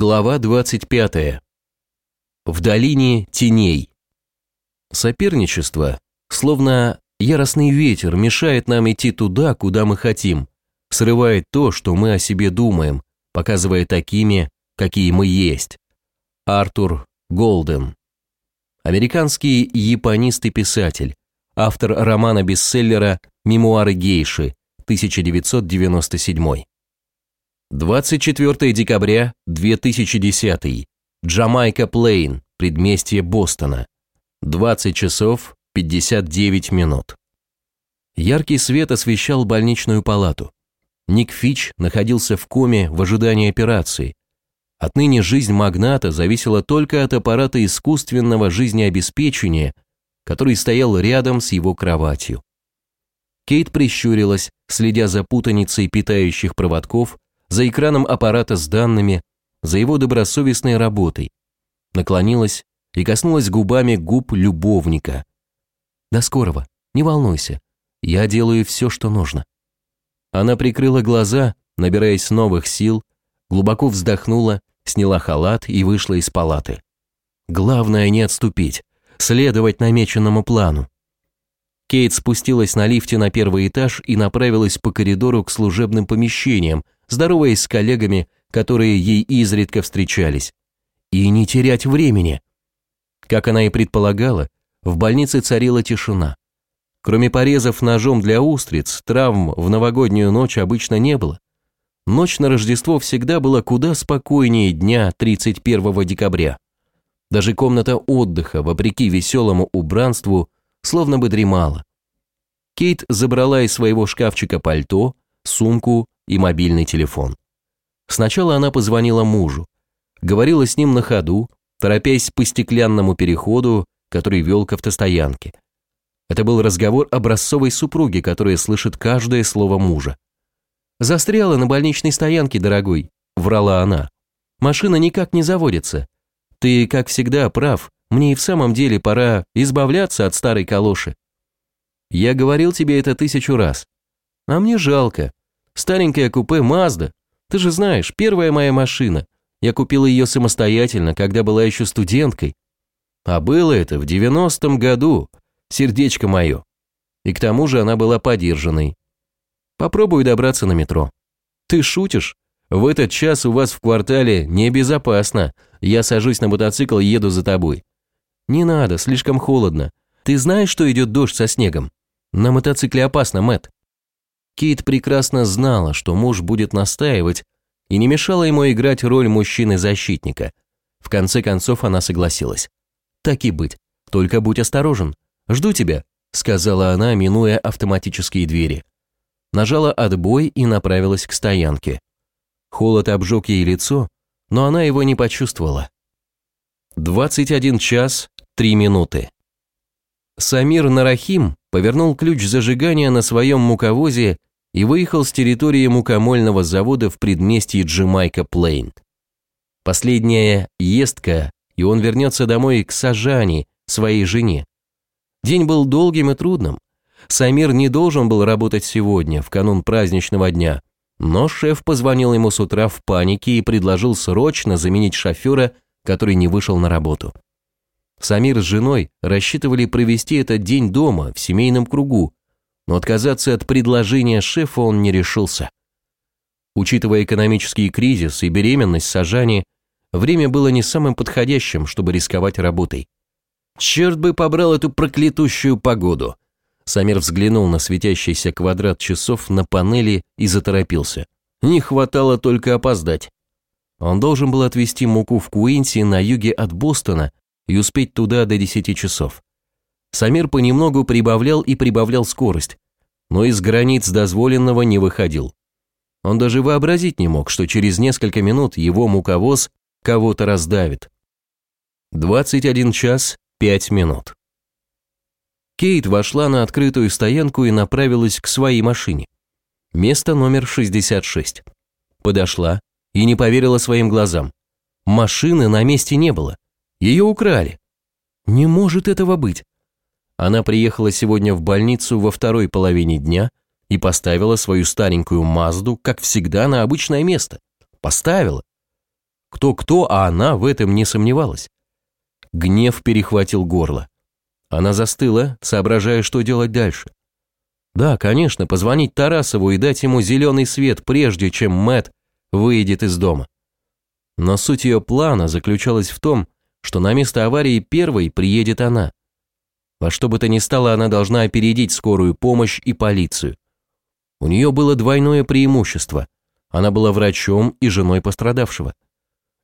Глава 25. В долине теней. Соперничество, словно яростный ветер, мешает нам идти туда, куда мы хотим, срывает то, что мы о себе думаем, показывая такими, какие мы есть. Артур Голден. Американский японист и писатель, автор романа-бестселлера «Мемуары гейши», 1997. 24 декабря 2010. Джамайка Плейн, предместье Бостона. 20 часов 59 минут. Яркий свет освещал больничную палату. Ник Фич находился в коме в ожидании операции. Отныне жизнь магната зависела только от аппарата искусственного жизнеобеспечения, который стоял рядом с его кроватью. Кейт прищурилась, следя за путаницей питающих проводков, за экраном аппарата с данными, за его добросовестной работой. Наклонилась и коснулась губами губ любовника. «До скорого, не волнуйся, я делаю все, что нужно». Она прикрыла глаза, набираясь новых сил, глубоко вздохнула, сняла халат и вышла из палаты. Главное не отступить, следовать намеченному плану. Кейт спустилась на лифте на первый этаж и направилась по коридору к служебным помещениям, здороваясь с коллегами, которые ей изредка встречались. И не терять времени. Как она и предполагала, в больнице царила тишина. Кроме порезов ножом для устриц, травм в новогоднюю ночь обычно не было. Ночь на Рождество всегда была куда спокойнее дня 31 декабря. Даже комната отдыха, вопреки веселому убранству, словно бы дремала. Кейт забрала из своего шкафчика пальто, сумку и мобильный телефон. Сначала она позвонила мужу, говорила с ним на ходу, торопясь по стеклянному переходу, который вел к автостоянке. Это был разговор образцовой супруги, которая слышит каждое слово мужа. «Застряла на больничной стоянке, дорогой», — врала она. «Машина никак не заводится. Ты, как всегда, прав, мне и в самом деле пора избавляться от старой калоши. Я говорил тебе это тысячу раз. А мне жалко, Старенькая купе Мазда. Ты же знаешь, первая моя машина. Я купила ее самостоятельно, когда была еще студенткой. А было это в девяностом году, сердечко мое. И к тому же она была подержанной. Попробуй добраться на метро. Ты шутишь? В этот час у вас в квартале небезопасно. Я сажусь на мотоцикл и еду за тобой. Не надо, слишком холодно. Ты знаешь, что идет дождь со снегом? На мотоцикле опасно, Мэт. Кейт прекрасно знала, что муж будет настаивать, и не мешала ему играть роль мужчины-защитника. В конце концов она согласилась. «Так и быть, только будь осторожен. Жду тебя», — сказала она, минуя автоматические двери. Нажала отбой и направилась к стоянке. Холод обжег ей лицо, но она его не почувствовала. 21 час 3 минуты. Самир Нарахим повернул ключ зажигания на своем муковозе и выехал с территории мукомольного завода в предместье Джимайка Плейн. Последняя ездка, и он вернется домой к Сажани, своей жене. День был долгим и трудным. Самир не должен был работать сегодня, в канун праздничного дня, но шеф позвонил ему с утра в панике и предложил срочно заменить шофера, который не вышел на работу. Самир с женой рассчитывали провести этот день дома, в семейном кругу, но отказаться от предложения шефа он не решился. Учитывая экономический кризис и беременность Сажани, время было не самым подходящим, чтобы рисковать работой. Черт бы побрал эту проклятущую погоду. Самир взглянул на светящийся квадрат часов на панели и заторопился. Не хватало только опоздать. Он должен был отвезти муку в Куинси на юге от Бостона и успеть туда до 10 часов. Самир понемногу прибавлял и прибавлял скорость, но из границ дозволенного не выходил. Он даже вообразить не мог, что через несколько минут его муковоз кого-то раздавит. 21 час 5 минут. Кейт вошла на открытую стоянку и направилась к своей машине. Место номер 66. Подошла и не поверила своим глазам. Машины на месте не было. Ее украли. Не может этого быть. Она приехала сегодня в больницу во второй половине дня и поставила свою старенькую Мазду, как всегда, на обычное место. Поставила. Кто-кто, а она в этом не сомневалась. Гнев перехватил горло. Она застыла, соображая, что делать дальше. Да, конечно, позвонить Тарасову и дать ему зеленый свет, прежде чем Мэт выйдет из дома. Но суть ее плана заключалась в том, что на место аварии первой приедет она. Во что бы то ни стало, она должна опередить скорую помощь и полицию. У нее было двойное преимущество. Она была врачом и женой пострадавшего.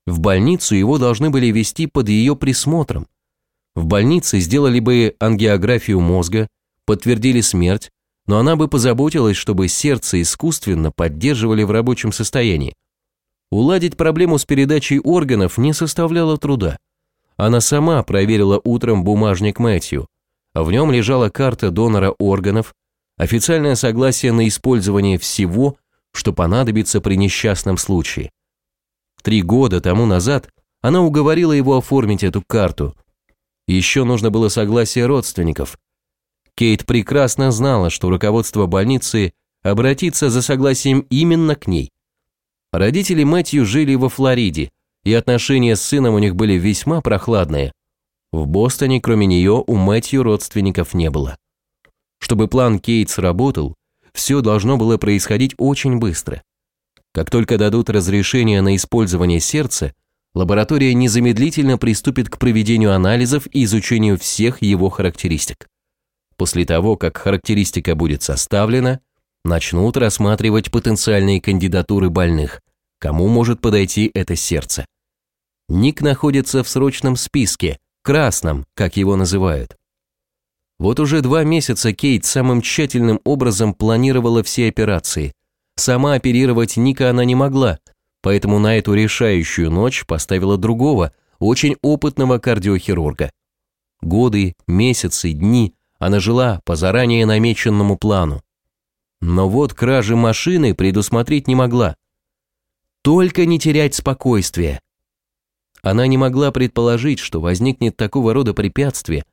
В больницу его должны были вести под ее присмотром. В больнице сделали бы ангиографию мозга, подтвердили смерть, но она бы позаботилась, чтобы сердце искусственно поддерживали в рабочем состоянии. Уладить проблему с передачей органов не составляло труда. Она сама проверила утром бумажник Мэтью. В нем лежала карта донора органов, официальное согласие на использование всего, что понадобится при несчастном случае. Три года тому назад она уговорила его оформить эту карту. Еще нужно было согласие родственников. Кейт прекрасно знала, что руководство больницы обратится за согласием именно к ней. Родители Мэтью жили во Флориде, и отношения с сыном у них были весьма прохладные. В Бостоне, кроме нее, у Мэтью родственников не было. Чтобы план Кейт сработал, все должно было происходить очень быстро. Как только дадут разрешение на использование сердца, лаборатория незамедлительно приступит к проведению анализов и изучению всех его характеристик. После того, как характеристика будет составлена, начнут рассматривать потенциальные кандидатуры больных, кому может подойти это сердце. Ник находится в срочном списке, красном, как его называют. Вот уже два месяца Кейт самым тщательным образом планировала все операции. Сама оперировать Ника она не могла, поэтому на эту решающую ночь поставила другого, очень опытного кардиохирурга. Годы, месяцы, дни она жила по заранее намеченному плану. Но вот кражи машины предусмотреть не могла. Только не терять спокойствие, она не могла предположить, что возникнет такого рода препятствие,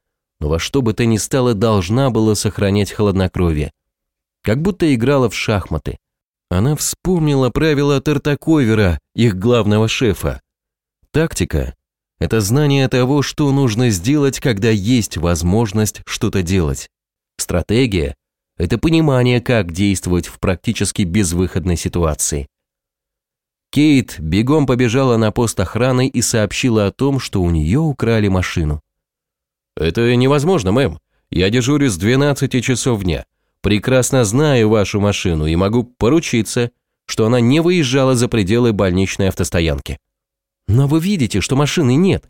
но во что бы то ни стало должна была сохранять хладнокровие. Как будто играла в шахматы. Она вспомнила правила Тартаковера, их главного шефа. Тактика – это знание того, что нужно сделать, когда есть возможность что-то делать. Стратегия – это понимание, как действовать в практически безвыходной ситуации. Кейт бегом побежала на пост охраны и сообщила о том, что у нее украли машину. «Это невозможно, мэм. Я дежурю с 12 часов дня. Прекрасно знаю вашу машину и могу поручиться, что она не выезжала за пределы больничной автостоянки». «Но вы видите, что машины нет».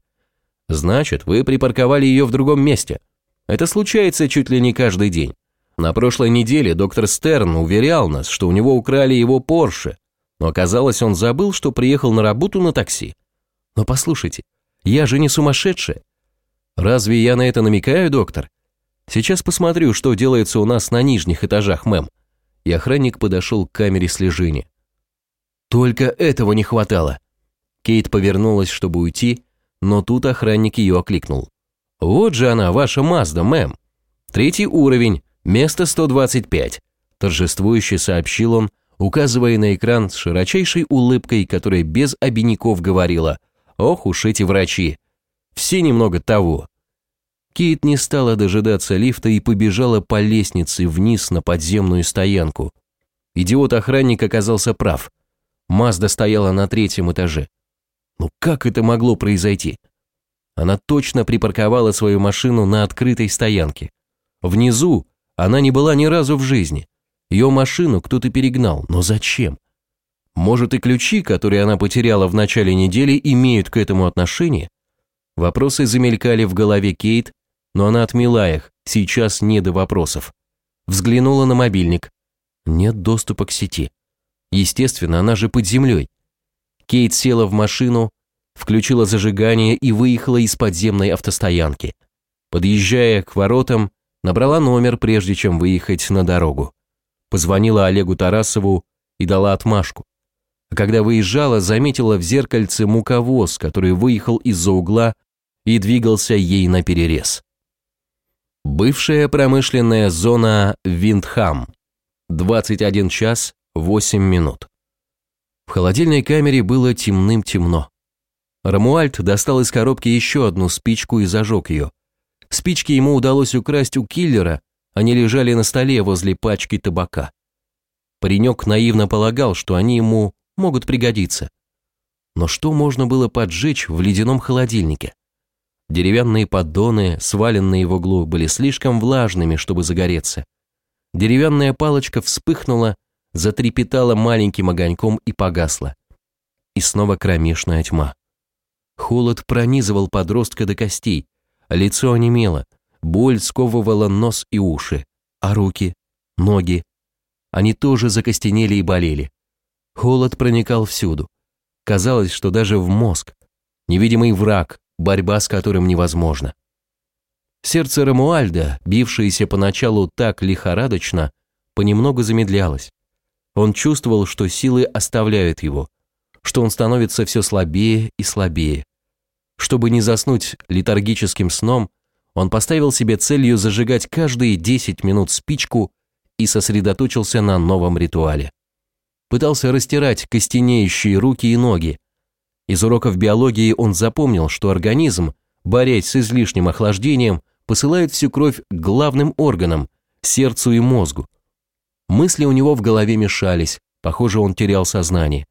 «Значит, вы припарковали ее в другом месте. Это случается чуть ли не каждый день. На прошлой неделе доктор Стерн уверял нас, что у него украли его Порше, но оказалось, он забыл, что приехал на работу на такси. Но послушайте, я же не сумасшедшая. Разве я на это намекаю, доктор? Сейчас посмотрю, что делается у нас на нижних этажах, мэм. И охранник подошел к камере слежения. Только этого не хватало. Кейт повернулась, чтобы уйти, но тут охранник ее окликнул. «Вот же она, ваша Мазда, мэм. Третий уровень, место 125», торжествующе сообщил он, указывая на экран с широчайшей улыбкой, которая без обиняков говорила «Ох уж эти врачи! Все немного того!» Кейт не стала дожидаться лифта и побежала по лестнице вниз на подземную стоянку. Идиот-охранник оказался прав. Мазда стояла на третьем этаже. Ну как это могло произойти? Она точно припарковала свою машину на открытой стоянке. Внизу она не была ни разу в жизни. Ее машину кто-то перегнал, но зачем? Может и ключи, которые она потеряла в начале недели, имеют к этому отношение? Вопросы замелькали в голове Кейт, но она отмела их, сейчас не до вопросов. Взглянула на мобильник. Нет доступа к сети. Естественно, она же под землей. Кейт села в машину, включила зажигание и выехала из подземной автостоянки. Подъезжая к воротам, набрала номер, прежде чем выехать на дорогу позвонила Олегу Тарасову и дала отмашку. А когда выезжала, заметила в зеркальце муковоз, который выехал из-за угла и двигался ей на перерез. Бывшая промышленная зона Виндхам. 21 час 8 минут. В холодильной камере было темным-темно. Рамуальд достал из коробки еще одну спичку и зажег ее. Спички ему удалось украсть у киллера, они лежали на столе возле пачки табака. Паренек наивно полагал, что они ему могут пригодиться. Но что можно было поджечь в ледяном холодильнике? Деревянные поддоны, сваленные в углу, были слишком влажными, чтобы загореться. Деревянная палочка вспыхнула, затрепетала маленьким огоньком и погасла. И снова кромешная тьма. Холод пронизывал подростка до костей, лицо онемело, боль сковывала нос и уши, а руки, ноги, они тоже закостенели и болели. Холод проникал всюду. Казалось, что даже в мозг. Невидимый враг, борьба с которым невозможна. Сердце Рамуальда, бившееся поначалу так лихорадочно, понемногу замедлялось. Он чувствовал, что силы оставляют его, что он становится все слабее и слабее. Чтобы не заснуть летаргическим сном, он поставил себе целью зажигать каждые 10 минут спичку и сосредоточился на новом ритуале. Пытался растирать костенеющие руки и ноги. Из уроков биологии он запомнил, что организм, борясь с излишним охлаждением, посылает всю кровь к главным органам, сердцу и мозгу. Мысли у него в голове мешались, похоже, он терял сознание.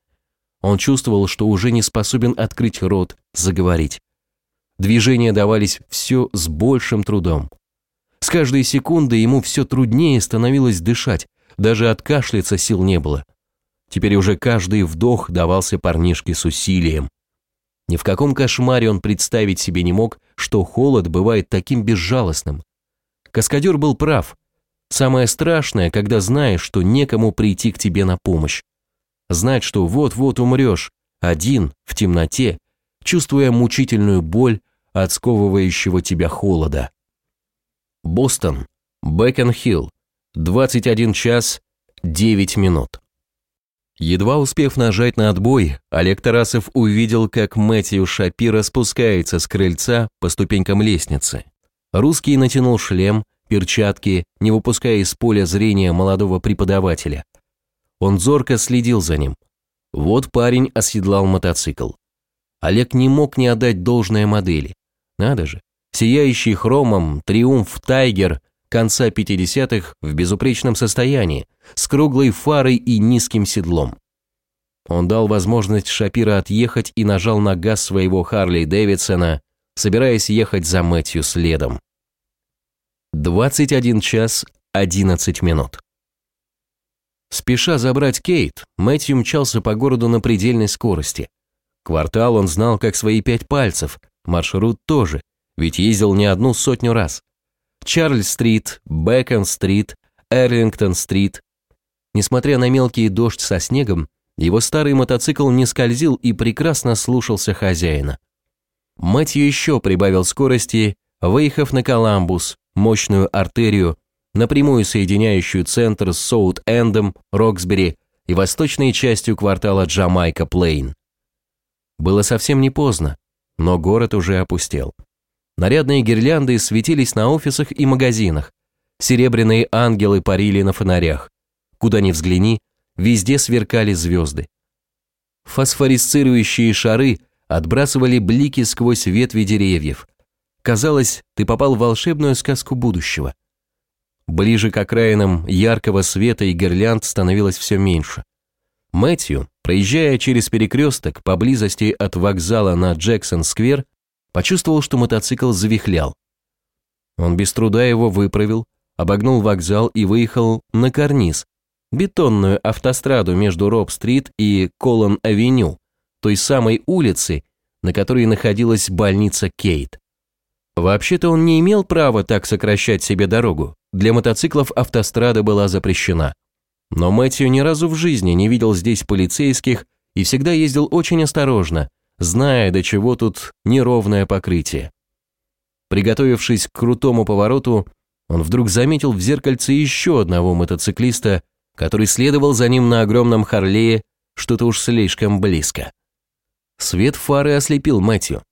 Он чувствовал, что уже не способен открыть рот, заговорить. Движения давались все с большим трудом. С каждой секундой ему все труднее становилось дышать, даже откашляться сил не было. Теперь уже каждый вдох давался парнишке с усилием. Ни в каком кошмаре он представить себе не мог, что холод бывает таким безжалостным. Каскадер был прав. Самое страшное, когда знаешь, что некому прийти к тебе на помощь. Знать, что вот-вот умрешь, один, в темноте, чувствуя мучительную боль от сковывающего тебя холода. Бостон, Бэкон-Хилл, 21 час 9 минут. Едва успев нажать на отбой, Олег Тарасов увидел, как Мэтью Шапира спускается с крыльца по ступенькам лестницы. Русский натянул шлем, перчатки, не выпуская из поля зрения молодого преподавателя. Он зорко следил за ним. Вот парень оседлал мотоцикл. Олег не мог не отдать должное модели. Надо же, сияющий хромом «Триумф Тайгер» конца 50-х в безупречном состоянии, с круглой фарой и низким седлом. Он дал возможность Шапира отъехать и нажал на газ своего Харли Дэвидсона, собираясь ехать за Мэтью следом. 21 час 11 минут. Спеша забрать Кейт, Мэтью мчался по городу на предельной скорости. Квартал он знал как свои пять пальцев, маршрут тоже, ведь ездил не одну сотню раз. Чарльз-стрит, Бэкон-стрит, Эрлингтон-стрит. Несмотря на мелкий дождь со снегом, его старый мотоцикл не скользил и прекрасно слушался хозяина. Мэтью еще прибавил скорости, выехав на Коламбус, мощную артерию, напрямую соединяющую центр с Соут-Эндом, Роксбери и восточной частью квартала Джамайка-Плейн. Было совсем не поздно, но город уже опустел. Нарядные гирлянды светились на офисах и магазинах. Серебряные ангелы парили на фонарях. Куда ни взгляни, везде сверкали звезды. Фосфорисцирующие шары отбрасывали блики сквозь ветви деревьев. Казалось, ты попал в волшебную сказку будущего. Ближе к окраинам яркого света и гирлянд становилось все меньше. Мэтью, проезжая через перекресток поблизости от вокзала на Джексон-сквер, почувствовал, что мотоцикл завихлял. Он без труда его выправил, обогнул вокзал и выехал на карниз, бетонную автостраду между Роб-стрит и Колон-авеню, той самой улицы, на которой находилась больница Кейт. Вообще-то он не имел права так сокращать себе дорогу, для мотоциклов автострада была запрещена. Но Мэтью ни разу в жизни не видел здесь полицейских и всегда ездил очень осторожно, зная, до чего тут неровное покрытие. Приготовившись к крутому повороту, он вдруг заметил в зеркальце еще одного мотоциклиста, который следовал за ним на огромном Харлее что-то уж слишком близко. Свет фары ослепил Мэтью.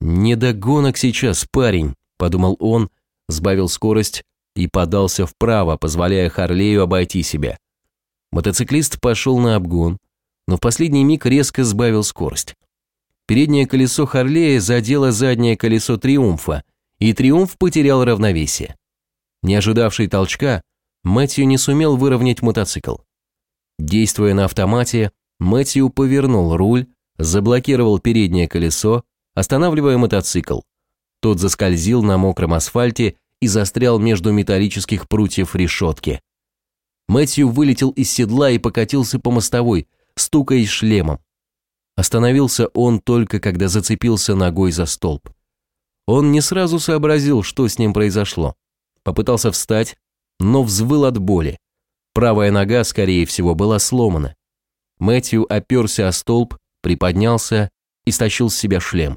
«Не догонок сейчас, парень», — подумал он, сбавил скорость и подался вправо, позволяя Харлею обойти себя. Мотоциклист пошел на обгон, но в последний миг резко сбавил скорость. переднее колесо Харлея задело заднее колесо Триумфа, и Триумф потерял равновесие. Не ожидавший толчка, Мэтью не сумел выровнять мотоцикл. Действуя на автомате, Мэтью повернул руль, заблокировал переднее колесо, останавливая мотоцикл. Тот заскользил на мокром асфальте и застрял между металлических прутьев решетки. Мэтью вылетел из седла и покатился по мостовой, стукаясь шлемом. Остановился он только, когда зацепился ногой за столб. Он не сразу сообразил, что с ним произошло. Попытался встать, но взвыл от боли. Правая нога, скорее всего, была сломана. Мэтью оперся о столб, приподнялся и стащил с себя шлем.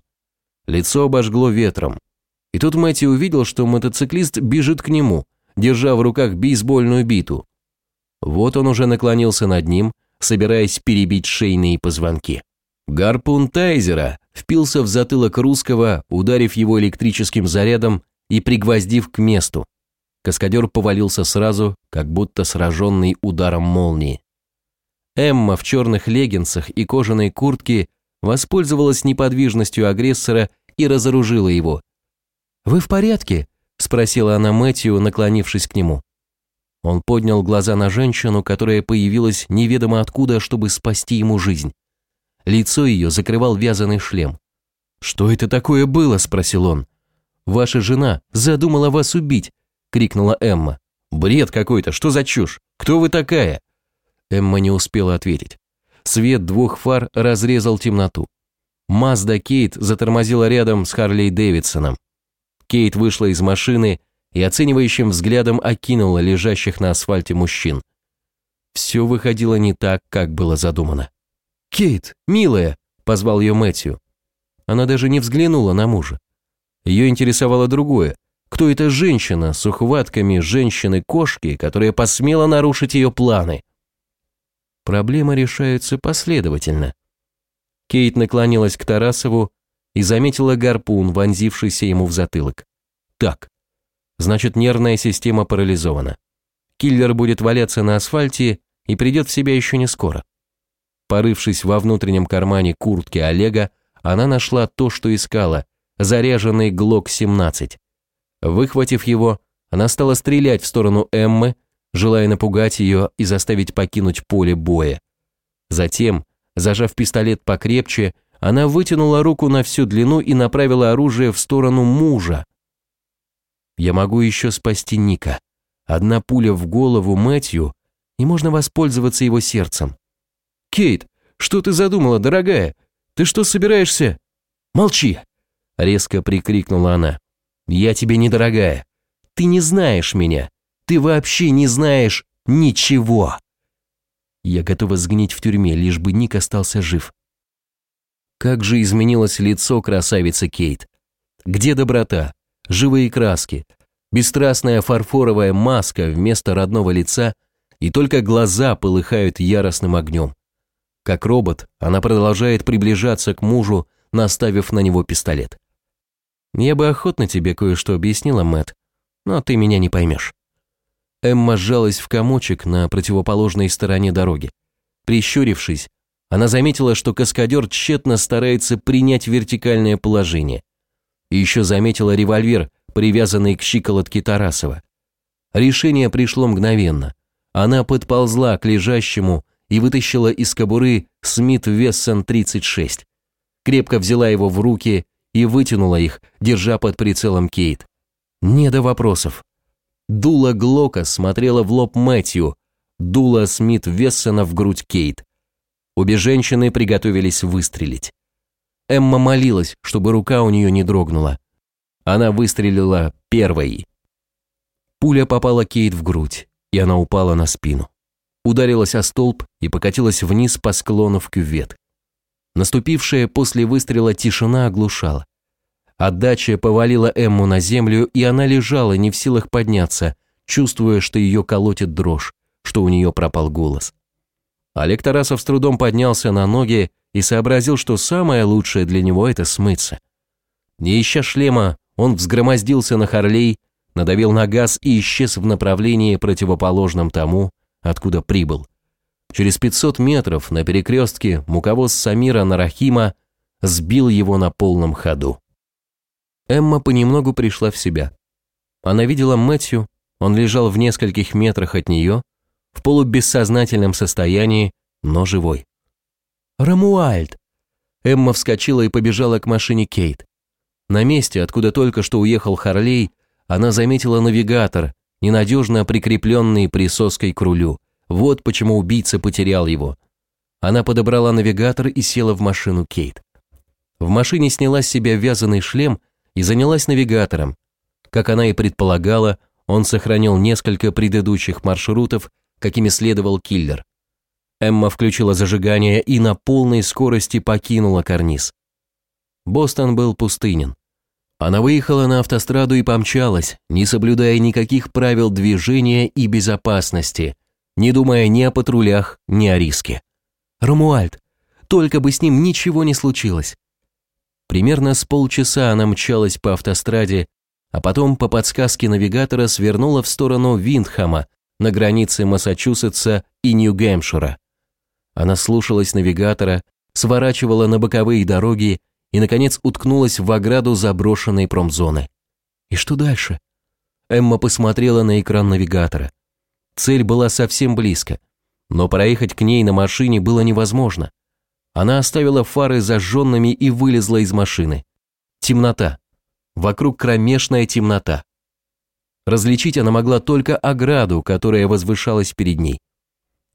Лицо обожгло ветром. И тут Мэтью увидел, что мотоциклист бежит к нему, держа в руках бейсбольную биту. Вот он уже наклонился над ним, собираясь перебить шейные позвонки. Гарпун Тайзера впился в затылок русского, ударив его электрическим зарядом и пригвоздив к месту. Каскадер повалился сразу, как будто сраженный ударом молнии. Эмма в черных леггинсах и кожаной куртке воспользовалась неподвижностью агрессора и разоружила его. «Вы в порядке?» – спросила она Мэтью, наклонившись к нему. Он поднял глаза на женщину, которая появилась неведомо откуда, чтобы спасти ему жизнь. Лицо ее закрывал вязаный шлем. «Что это такое было?» – спросил он. «Ваша жена задумала вас убить», – крикнула Эмма. «Бред какой-то, что за чушь? Кто вы такая?» Эмма не успела ответить. Свет двух фар разрезал темноту. Мазда Кейт затормозила рядом с Харлей Дэвидсоном. Кейт вышла из машины и оценивающим взглядом окинула лежащих на асфальте мужчин. Все выходило не так, как было задумано. «Кейт, милая!» – позвал ее Мэтью. Она даже не взглянула на мужа. Ее интересовало другое. Кто эта женщина с ухватками женщины-кошки, которая посмела нарушить ее планы? Проблемы решаются последовательно. Кейт наклонилась к Тарасову и заметила гарпун, вонзившийся ему в затылок. Так, значит нервная система парализована. Киллер будет валяться на асфальте и придет в себя еще не скоро. Порывшись во внутреннем кармане куртки Олега, она нашла то, что искала, заряженный ГЛОК-17. Выхватив его, она стала стрелять в сторону Эммы, желая напугать ее и заставить покинуть поле боя. Затем, зажав пистолет покрепче, она вытянула руку на всю длину и направила оружие в сторону мужа. «Я могу еще спасти Ника. Одна пуля в голову Мэтью, и можно воспользоваться его сердцем». «Кейт, что ты задумала, дорогая? Ты что собираешься?» «Молчи!» — резко прикрикнула она. «Я тебе не дорогая. Ты не знаешь меня. Ты вообще не знаешь ничего. Я готова сгнить в тюрьме, лишь бы Ник остался жив. Как же изменилось лицо красавицы Кейт. Где доброта, живые краски, бесстрастная фарфоровая маска вместо родного лица, и только глаза полыхают яростным огнем. Как робот, она продолжает приближаться к мужу, наставив на него пистолет. Я бы охотно тебе кое-что объяснила, Мэт, но ты меня не поймешь. Эмма сжалась в комочек на противоположной стороне дороги. Прищурившись, она заметила, что каскадер тщетно старается принять вертикальное положение. И еще заметила револьвер, привязанный к щиколотке Тарасова. Решение пришло мгновенно. Она подползла к лежащему и вытащила из кобуры Смит Вессон 36. Крепко взяла его в руки и вытянула их, держа под прицелом Кейт. Не до вопросов. Дула Глока смотрела в лоб Мэтью, дула Смит Вессона в грудь Кейт. Обе женщины приготовились выстрелить. Эмма молилась, чтобы рука у нее не дрогнула. Она выстрелила первой. Пуля попала Кейт в грудь, и она упала на спину. Ударилась о столб и покатилась вниз по склону в кювет. Наступившая после выстрела тишина оглушала. Отдача повалила Эмму на землю, и она лежала, не в силах подняться, чувствуя, что ее колотит дрожь, что у нее пропал голос. Олег Тарасов с трудом поднялся на ноги и сообразил, что самое лучшее для него – это смыться. Не ища шлема, он взгромоздился на Харлей, надавил на газ и исчез в направлении, противоположном тому, откуда прибыл. Через 500 метров на перекрестке муковоз Самира Нарахима сбил его на полном ходу. Эмма понемногу пришла в себя. Она видела Мэтью, он лежал в нескольких метрах от нее, в полубессознательном состоянии, но живой. «Рамуальд!» Эмма вскочила и побежала к машине Кейт. На месте, откуда только что уехал Харлей, она заметила навигатор, ненадежно прикрепленный присоской к рулю. Вот почему убийца потерял его. Она подобрала навигатор и села в машину Кейт. В машине сняла с себя вязаный шлем и занялась навигатором. Как она и предполагала, он сохранил несколько предыдущих маршрутов, какими следовал киллер. Эмма включила зажигание и на полной скорости покинула карниз. Бостон был пустынен. Она выехала на автостраду и помчалась, не соблюдая никаких правил движения и безопасности, не думая ни о патрулях, ни о риске. Ромуальд, только бы с ним ничего не случилось. Примерно с полчаса она мчалась по автостраде, а потом по подсказке навигатора свернула в сторону Виндхама на границе Массачусетса и Нью-Гэмпшира. Она слушалась навигатора, сворачивала на боковые дороги и, наконец, уткнулась в ограду заброшенной промзоны. И что дальше? Эмма посмотрела на экран навигатора. Цель была совсем близко, но проехать к ней на машине было невозможно. Она оставила фары зажженными и вылезла из машины. Темнота. Вокруг кромешная темнота. Различить она могла только ограду, которая возвышалась перед ней.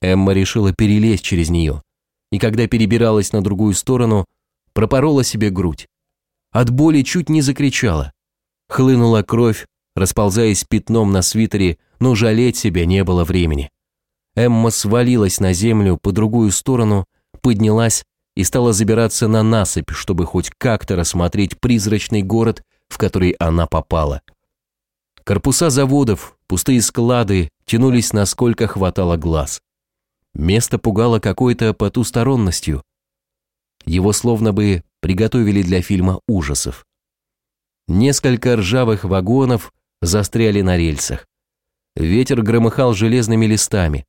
Эмма решила перелезть через нее, и когда перебиралась на другую сторону, пропорола себе грудь. От боли чуть не закричала. Хлынула кровь, расползаясь пятном на свитере, но жалеть себя не было времени. Эмма свалилась на землю по другую сторону, поднялась и стала забираться на насыпь, чтобы хоть как-то рассмотреть призрачный город, в который она попала. Корпуса заводов, пустые склады тянулись насколько хватало глаз. Место пугало какой-то потусторонностью. Его словно бы приготовили для фильма ужасов. Несколько ржавых вагонов застряли на рельсах. Ветер громыхал железными листами.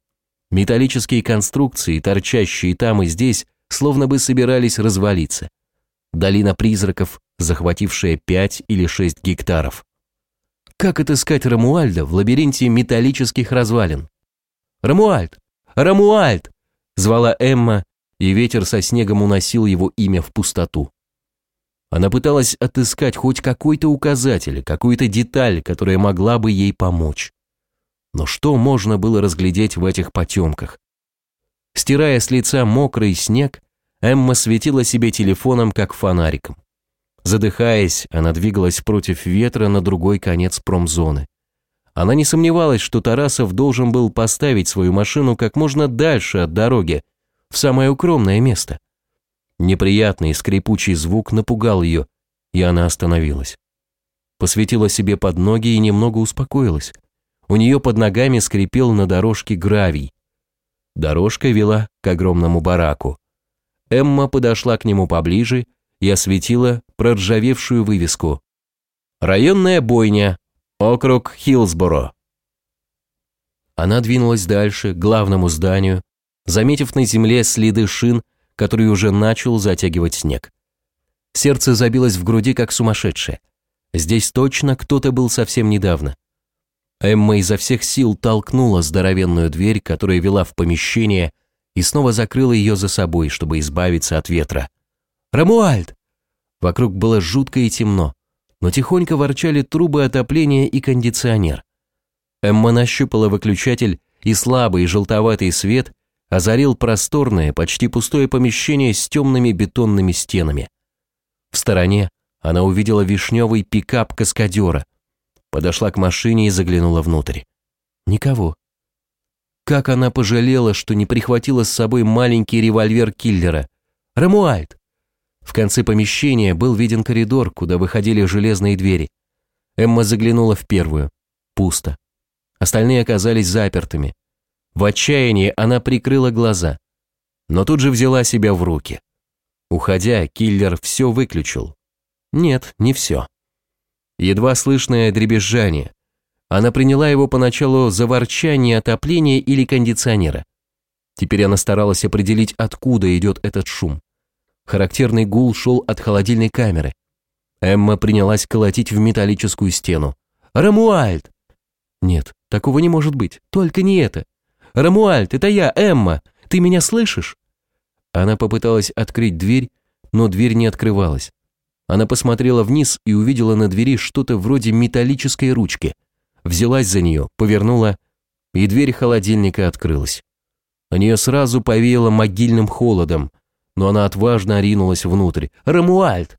Металлические конструкции, торчащие там и здесь, словно бы собирались развалиться. Долина призраков, захватившая пять или шесть гектаров. Как отыскать Рамуальда в лабиринте металлических развалин? «Рамуальд! Рамуальд!» – звала Эмма, и ветер со снегом уносил его имя в пустоту. Она пыталась отыскать хоть какой-то указатель, какую-то деталь, которая могла бы ей помочь. Но что можно было разглядеть в этих потемках? Стирая с лица мокрый снег, Эмма светила себе телефоном, как фонариком. Задыхаясь, она двигалась против ветра на другой конец промзоны. Она не сомневалась, что Тарасов должен был поставить свою машину как можно дальше от дороги, в самое укромное место. Неприятный скрипучий звук напугал ее, и она остановилась. Посветила себе под ноги и немного успокоилась. У нее под ногами скрипел на дорожке гравий. Дорожка вела к огромному бараку. Эмма подошла к нему поближе и осветила проржавевшую вывеску. «Районная бойня. Округ Хиллсборо». Она двинулась дальше, к главному зданию, заметив на земле следы шин, который уже начал затягивать снег. Сердце забилось в груди, как сумасшедшее. Здесь точно кто-то был совсем недавно. Эмма изо всех сил толкнула здоровенную дверь, которая вела в помещение, и снова закрыла ее за собой, чтобы избавиться от ветра. «Рамуальд!» Вокруг было жутко и темно, но тихонько ворчали трубы отопления и кондиционер. Эмма нащупала выключатель, и слабый желтоватый свет озарил просторное, почти пустое помещение с темными бетонными стенами. В стороне она увидела вишневый пикап каскадера, подошла к машине и заглянула внутрь. Никого. Как она пожалела, что не прихватила с собой маленький револьвер киллера. Рамуальд! В конце помещения был виден коридор, куда выходили железные двери. Эмма заглянула в первую. Пусто. Остальные оказались запертыми. В отчаянии она прикрыла глаза. Но тут же взяла себя в руки. Уходя, киллер все выключил. Нет, не все. Едва слышное дребезжание, она приняла его поначалу за ворчание отопления или кондиционера. Теперь она старалась определить, откуда идет этот шум. Характерный гул шел от холодильной камеры. Эмма принялась колотить в металлическую стену. «Рамуальд!» «Нет, такого не может быть, только не это!» «Рамуальд, это я, Эмма! Ты меня слышишь?» Она попыталась открыть дверь, но дверь не открывалась. Она посмотрела вниз и увидела на двери что-то вроде металлической ручки. Взялась за нее, повернула, и дверь холодильника открылась. На нее сразу повеяло могильным холодом, но она отважно ринулась внутрь. «Рамуальд!»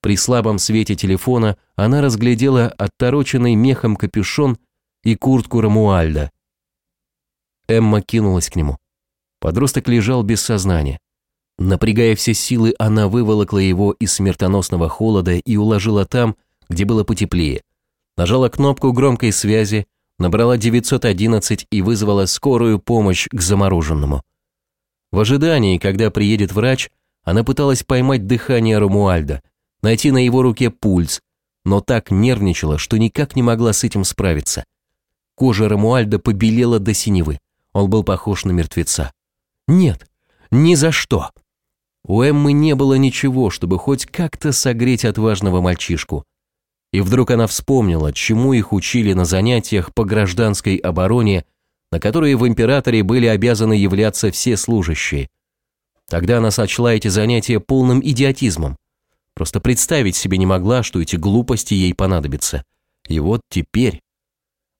При слабом свете телефона она разглядела оттороченный мехом капюшон и куртку Рамуальда. Эмма кинулась к нему. Подросток лежал без сознания. Напрягая все силы, она выволокла его из смертоносного холода и уложила там, где было потеплее. Нажала кнопку громкой связи, набрала 911 и вызвала скорую помощь к замороженному. В ожидании, когда приедет врач, она пыталась поймать дыхание Ромуальда, найти на его руке пульс, но так нервничала, что никак не могла с этим справиться. Кожа Ромуальда побелела до синевы, он был похож на мертвеца. Нет, ни за что. У Эммы не было ничего, чтобы хоть как-то согреть отважного мальчишку. И вдруг она вспомнила, чему их учили на занятиях по гражданской обороне, на которые в императоре были обязаны являться все служащие. Тогда она сочла эти занятия полным идиотизмом. Просто представить себе не могла, что эти глупости ей понадобятся. И вот теперь...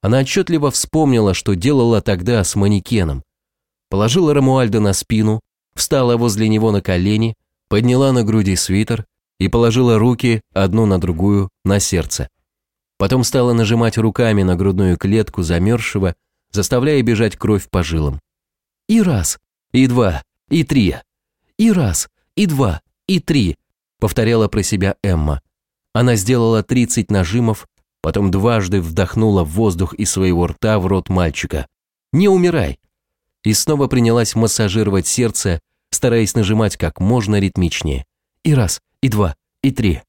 Она отчетливо вспомнила, что делала тогда с манекеном. Положила Рамуальда на спину, встала возле него на колени, подняла на груди свитер и положила руки одну на другую на сердце. Потом стала нажимать руками на грудную клетку замерзшего, заставляя бежать кровь по жилам. И раз, и два, и три. И раз, и два, и три, повторяла про себя Эмма. Она сделала 30 нажимов, потом дважды вдохнула воздух из своего рта в рот мальчика. «Не умирай! и снова принялась массажировать сердце, стараясь нажимать как можно ритмичнее. И раз, и два, и три.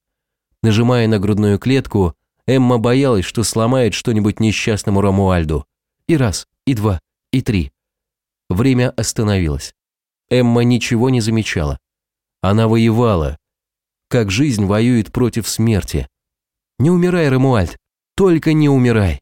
Нажимая на грудную клетку, Эмма боялась, что сломает что-нибудь несчастному Рамуальду. И раз, и два, и три. Время остановилось. Эмма ничего не замечала. Она воевала, как жизнь воюет против смерти. Не умирай, Рамуальд, только не умирай.